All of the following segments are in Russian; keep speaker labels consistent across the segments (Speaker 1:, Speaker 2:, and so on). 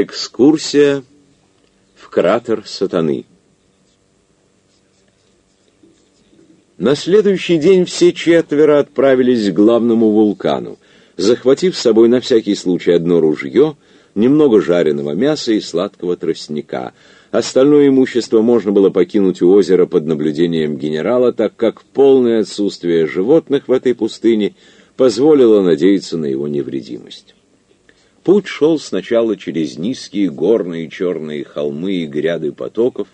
Speaker 1: Экскурсия в кратер Сатаны. На следующий день все четверо отправились к главному вулкану, захватив с собой на всякий случай одно ружье, немного жареного мяса и сладкого тростника. Остальное имущество можно было покинуть у озера под наблюдением генерала, так как полное отсутствие животных в этой пустыне позволило надеяться на его невредимость. Путь шел сначала через низкие горные черные холмы и гряды потоков,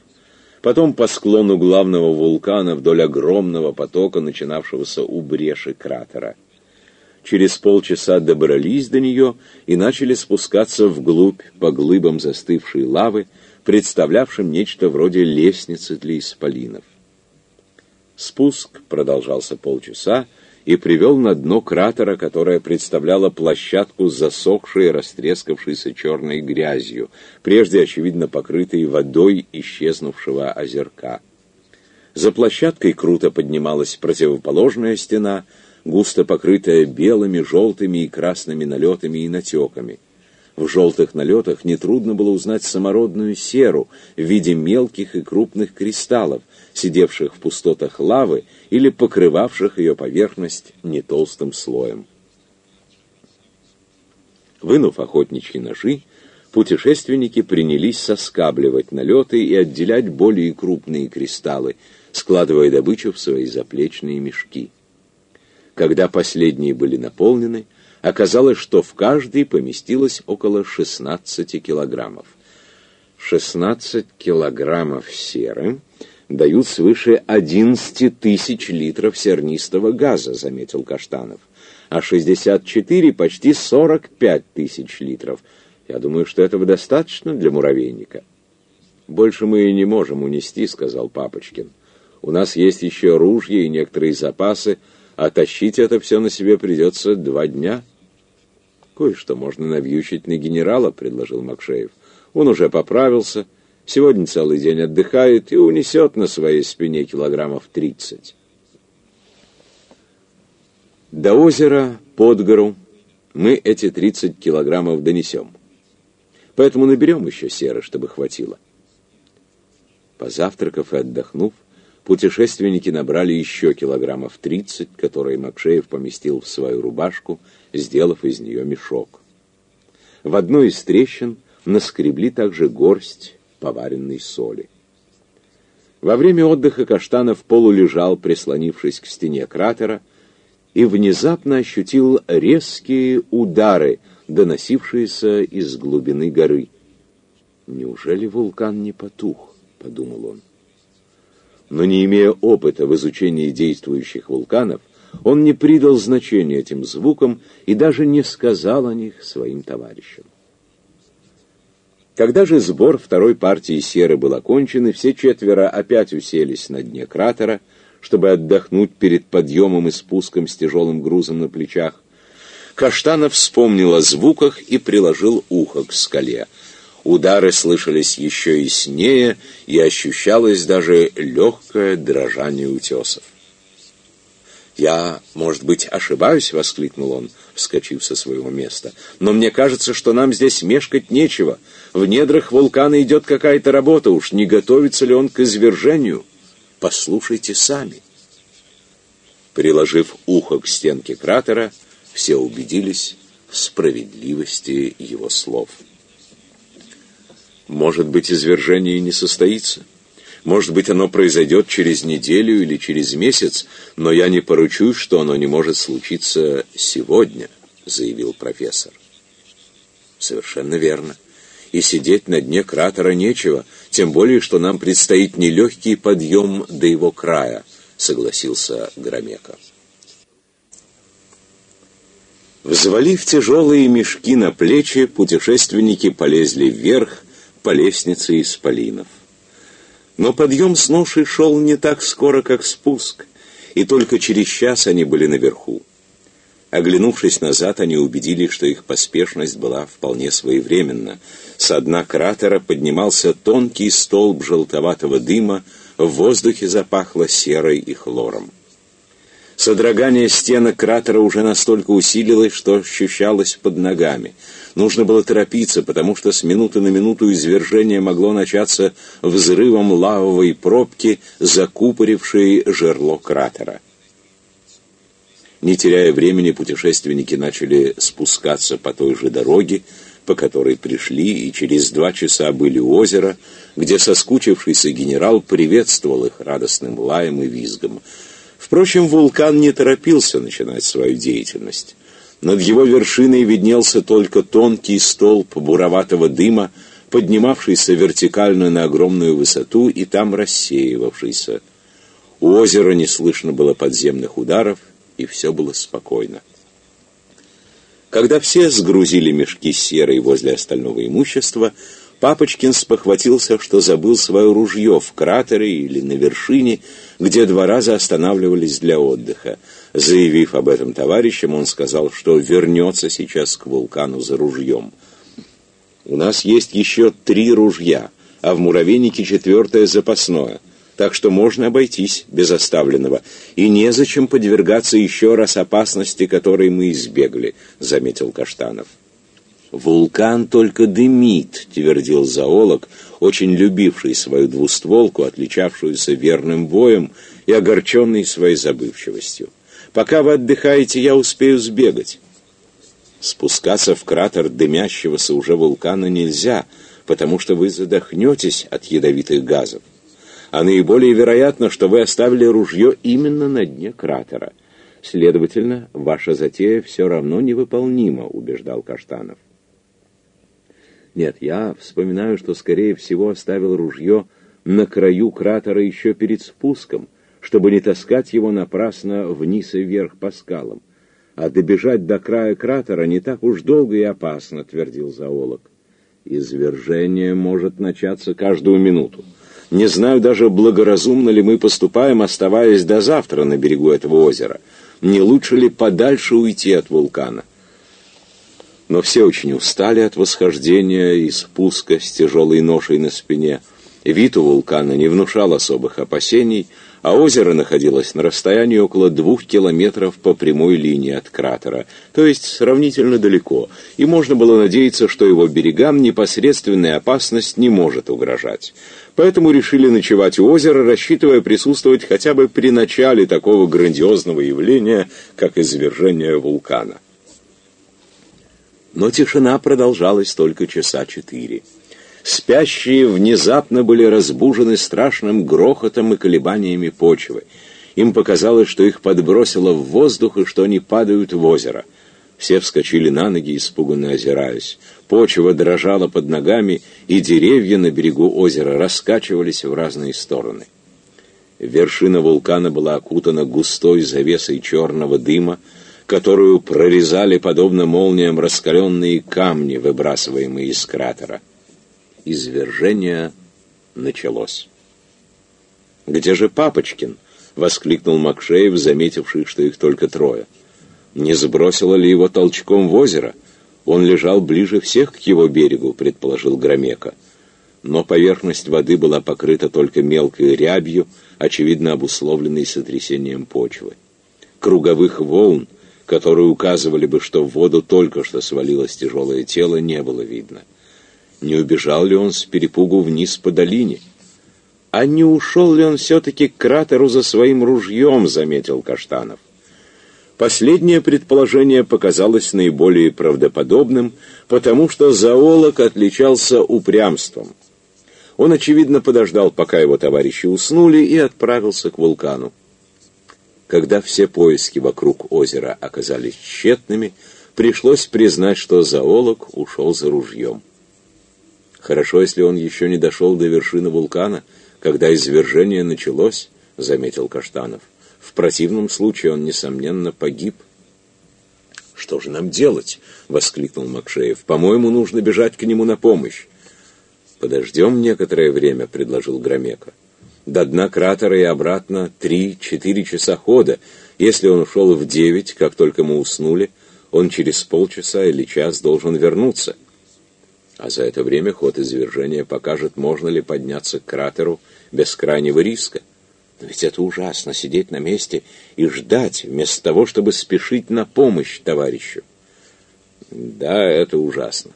Speaker 1: потом по склону главного вулкана вдоль огромного потока, начинавшегося у бреши кратера. Через полчаса добрались до нее и начали спускаться вглубь по глыбам застывшей лавы, представлявшим нечто вроде лестницы для исполинов. Спуск продолжался полчаса и привел на дно кратера, которое представляло площадку с засохшей и растрескавшейся черной грязью, прежде, очевидно, покрытой водой исчезнувшего озерка. За площадкой круто поднималась противоположная стена, густо покрытая белыми, желтыми и красными налетами и натеками. В желтых налетах нетрудно было узнать самородную серу в виде мелких и крупных кристаллов, сидевших в пустотах лавы или покрывавших ее поверхность нетолстым слоем. Вынув охотничьи ножи, путешественники принялись соскабливать налеты и отделять более крупные кристаллы, складывая добычу в свои заплечные мешки. Когда последние были наполнены, оказалось, что в каждый поместилось около 16 килограммов. 16 килограммов серы дают свыше 11 тысяч литров сернистого газа, заметил Каштанов, а 64 почти 45 тысяч литров. Я думаю, что этого достаточно для муравейника. Больше мы и не можем унести, сказал Папочкин. У нас есть еще ружья и некоторые запасы, а тащить это все на себе придется два дня. Кое-что можно навьючить на генерала, предложил Макшеев. Он уже поправился, Сегодня целый день отдыхает и унесет на своей спине килограммов тридцать. До озера, под гору, мы эти тридцать килограммов донесем. Поэтому наберем еще серы, чтобы хватило. Позавтракав и отдохнув, путешественники набрали еще килограммов тридцать, которые Макшеев поместил в свою рубашку, сделав из нее мешок. В одной из трещин наскребли также горсть поваренной соли. Во время отдыха Каштанов полулежал, прислонившись к стене кратера, и внезапно ощутил резкие удары, доносившиеся из глубины горы. «Неужели вулкан не потух?» — подумал он. Но не имея опыта в изучении действующих вулканов, он не придал значения этим звукам и даже не сказал о них своим товарищам. Когда же сбор второй партии серы был окончен, и все четверо опять уселись на дне кратера, чтобы отдохнуть перед подъемом и спуском с тяжелым грузом на плечах, Каштанов вспомнил о звуках и приложил ухо к скале. Удары слышались еще яснее, и ощущалось даже легкое дрожание утесов. «Я, может быть, ошибаюсь?» — воскликнул он, вскочив со своего места. «Но мне кажется, что нам здесь мешкать нечего. В недрах вулкана идет какая-то работа, уж не готовится ли он к извержению? Послушайте сами». Приложив ухо к стенке кратера, все убедились в справедливости его слов. «Может быть, извержение не состоится?» Может быть, оно произойдет через неделю или через месяц, но я не поручусь, что оно не может случиться сегодня, заявил профессор. Совершенно верно. И сидеть на дне кратера нечего, тем более, что нам предстоит нелегкий подъем до его края, согласился Громека. Взвалив тяжелые мешки на плечи, путешественники полезли вверх по лестнице из полинов. Но подъем с ношей шел не так скоро, как спуск, и только через час они были наверху. Оглянувшись назад, они убедились, что их поспешность была вполне своевременна. С дна кратера поднимался тонкий столб желтоватого дыма, в воздухе запахло серой и хлором. Содрогание стенок кратера уже настолько усилилось, что ощущалось под ногами. Нужно было торопиться, потому что с минуты на минуту извержение могло начаться взрывом лавовой пробки, закупорившей жерло кратера. Не теряя времени, путешественники начали спускаться по той же дороге, по которой пришли, и через два часа были у озера, где соскучившийся генерал приветствовал их радостным лаем и визгом. Впрочем, вулкан не торопился начинать свою деятельность. Над его вершиной виднелся только тонкий столб буроватого дыма, поднимавшийся вертикально на огромную высоту и там рассеивавшийся. У озера не слышно было подземных ударов, и все было спокойно. Когда все сгрузили мешки серой возле остального имущества, Папочкин спохватился, что забыл свое ружье в кратере или на вершине, где два раза останавливались для отдыха. Заявив об этом товарищам, он сказал, что вернется сейчас к вулкану за ружьем. «У нас есть еще три ружья, а в муравейнике четвертое запасное, так что можно обойтись без оставленного, и незачем подвергаться еще раз опасности, которой мы избегли», — заметил Каштанов. «Вулкан только дымит», — твердил зоолог, очень любивший свою двустволку, отличавшуюся верным боем и огорченный своей забывчивостью. «Пока вы отдыхаете, я успею сбегать». Спускаться в кратер дымящегося уже вулкана нельзя, потому что вы задохнетесь от ядовитых газов. А наиболее вероятно, что вы оставили ружье именно на дне кратера. Следовательно, ваша затея все равно невыполнима, убеждал Каштанов. Нет, я вспоминаю, что, скорее всего, оставил ружье на краю кратера еще перед спуском, чтобы не таскать его напрасно вниз и вверх по скалам. А добежать до края кратера не так уж долго и опасно, твердил зоолог. Извержение может начаться каждую минуту. Не знаю даже, благоразумно ли мы поступаем, оставаясь до завтра на берегу этого озера. Не лучше ли подальше уйти от вулкана? Но все очень устали от восхождения и спуска с тяжелой ношей на спине. Вид у вулкана не внушал особых опасений, а озеро находилось на расстоянии около двух километров по прямой линии от кратера, то есть сравнительно далеко, и можно было надеяться, что его берегам непосредственная опасность не может угрожать. Поэтому решили ночевать у озера, рассчитывая присутствовать хотя бы при начале такого грандиозного явления, как извержение вулкана. Но тишина продолжалась только часа четыре. Спящие внезапно были разбужены страшным грохотом и колебаниями почвы. Им показалось, что их подбросило в воздух и что они падают в озеро. Все вскочили на ноги, испуганно озираясь. Почва дрожала под ногами, и деревья на берегу озера раскачивались в разные стороны. Вершина вулкана была окутана густой завесой черного дыма, которую прорезали, подобно молниям, раскаленные камни, выбрасываемые из кратера. Извержение началось. «Где же Папочкин?» — воскликнул Макшеев, заметивший, что их только трое. «Не сбросило ли его толчком в озеро? Он лежал ближе всех к его берегу», — предположил Громека. Но поверхность воды была покрыта только мелкой рябью, очевидно обусловленной сотрясением почвы. Круговых волн, которые указывали бы, что в воду только что свалилось тяжелое тело, не было видно. Не убежал ли он с перепугу вниз по долине? А не ушел ли он все-таки к кратеру за своим ружьем, заметил Каштанов. Последнее предположение показалось наиболее правдоподобным, потому что зоолог отличался упрямством. Он, очевидно, подождал, пока его товарищи уснули, и отправился к вулкану. Когда все поиски вокруг озера оказались тщетными, пришлось признать, что зоолог ушел за ружьем. Хорошо, если он еще не дошел до вершины вулкана, когда извержение началось, заметил Каштанов. В противном случае он, несомненно, погиб. «Что же нам делать?» — воскликнул Макшеев. «По-моему, нужно бежать к нему на помощь». «Подождем некоторое время», — предложил Громека до дна кратера и обратно три-четыре часа хода. Если он ушел в девять, как только мы уснули, он через полчаса или час должен вернуться. А за это время ход извержения покажет, можно ли подняться к кратеру без крайнего риска. Но ведь это ужасно, сидеть на месте и ждать, вместо того, чтобы спешить на помощь товарищу. Да, это ужасно.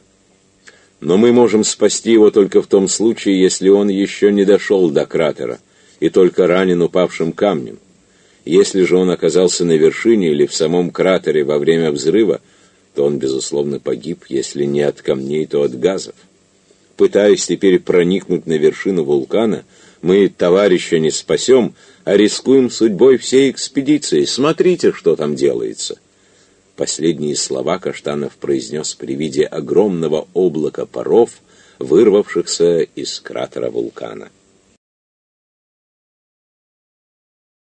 Speaker 1: Но мы можем спасти его только в том случае, если он еще не дошел до кратера и только ранен упавшим камнем. Если же он оказался на вершине или в самом кратере во время взрыва, то он, безусловно, погиб, если не от камней, то от газов. Пытаясь теперь проникнуть на вершину вулкана, мы товарища не спасем, а рискуем судьбой всей экспедиции. Смотрите, что там делается. Последние слова Каштанов произнес при виде огромного облака паров, вырвавшихся из кратера вулкана.